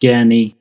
Gurney,